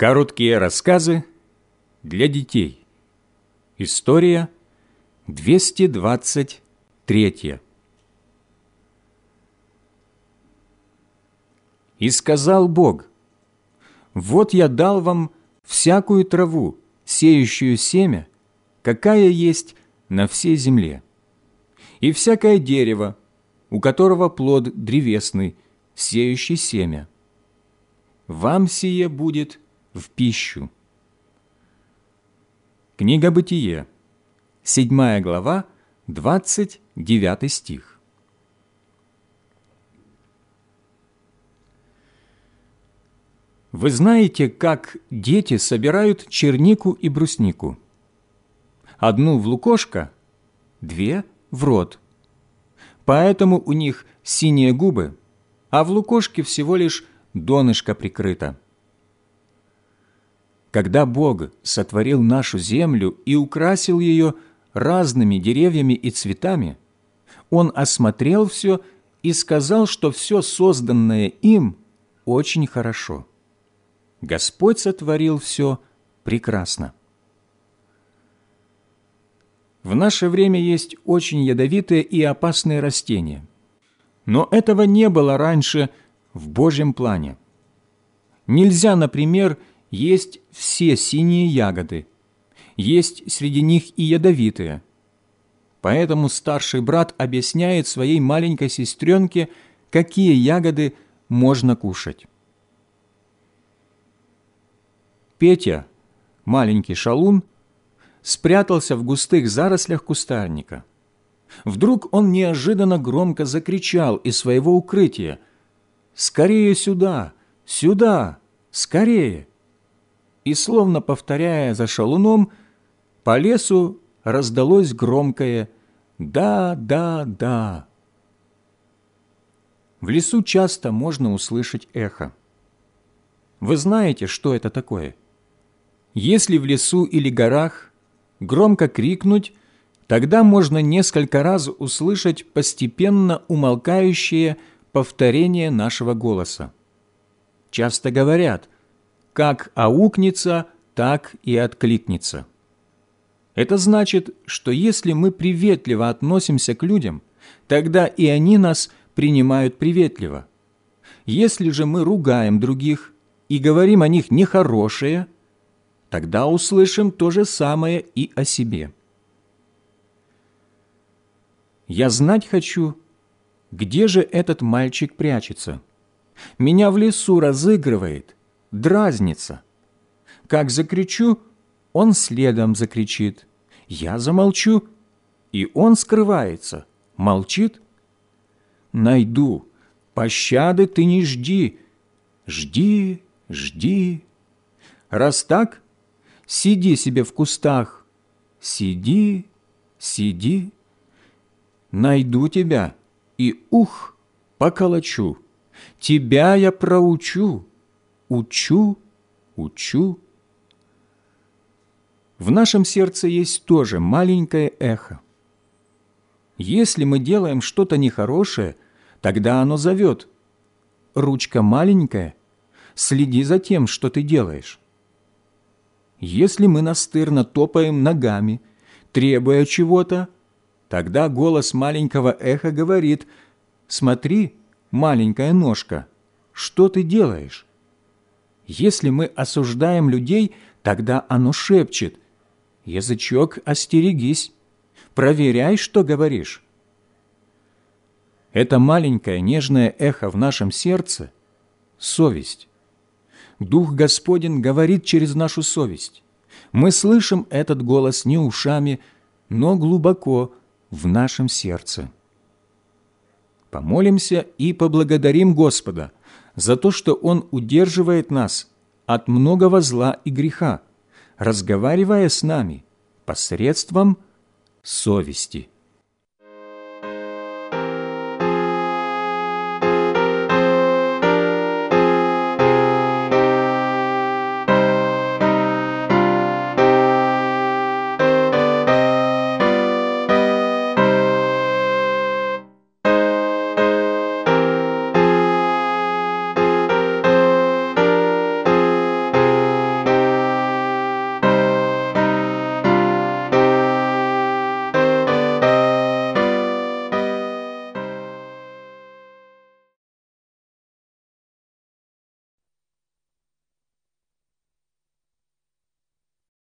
Короткие рассказы для детей. История 223. И сказал Бог, «Вот я дал вам всякую траву, сеющую семя, какая есть на всей земле, и всякое дерево, у которого плод древесный, сеющий семя. Вам сие будет в пищу. Книга Бытие, 7 глава, 29 стих. Вы знаете, как дети собирают чернику и бруснику? Одну в лукошко, две в рот. Поэтому у них синие губы, а в лукошке всего лишь донышко прикрыто. Когда Бог сотворил нашу землю и украсил ее разными деревьями и цветами, Он осмотрел все и сказал, что все созданное им очень хорошо. Господь сотворил все прекрасно. В наше время есть очень ядовитые и опасные растения, но этого не было раньше в Божьем плане. Нельзя, например, есть все синие ягоды, есть среди них и ядовитые. Поэтому старший брат объясняет своей маленькой сестренке, какие ягоды можно кушать. Петя, маленький шалун, спрятался в густых зарослях кустарника. Вдруг он неожиданно громко закричал из своего укрытия «Скорее сюда! Сюда! Скорее!» И, словно повторяя за шалуном, по лесу раздалось громкое «Да, да, да». В лесу часто можно услышать эхо. Вы знаете, что это такое? Если в лесу или горах громко крикнуть, тогда можно несколько раз услышать постепенно умолкающее повторение нашего голоса. Часто говорят – как аукнется, так и откликнется. Это значит, что если мы приветливо относимся к людям, тогда и они нас принимают приветливо. Если же мы ругаем других и говорим о них нехорошее, тогда услышим то же самое и о себе. Я знать хочу, где же этот мальчик прячется. Меня в лесу разыгрывает – дразнится. Как закричу, он следом закричит. Я замолчу, и он скрывается, молчит. Найду, пощады ты не жди, жди, жди. Раз так, сиди себе в кустах, сиди, сиди. Найду тебя, и ух, поколочу, тебя я проучу учу, учу. В нашем сердце есть тоже маленькое эхо. Если мы делаем что-то нехорошее, тогда оно зовет. Ручка маленькая, следи за тем, что ты делаешь. Если мы настырно топаем ногами, требуя чего-то, тогда голос маленького эха говорит «Смотри, маленькая ножка, что ты делаешь?» Если мы осуждаем людей, тогда оно шепчет «Язычок, остерегись, проверяй, что говоришь». Это маленькое нежное эхо в нашем сердце – совесть. Дух Господень говорит через нашу совесть. Мы слышим этот голос не ушами, но глубоко в нашем сердце. Помолимся и поблагодарим Господа – за то, что Он удерживает нас от многого зла и греха, разговаривая с нами посредством совести.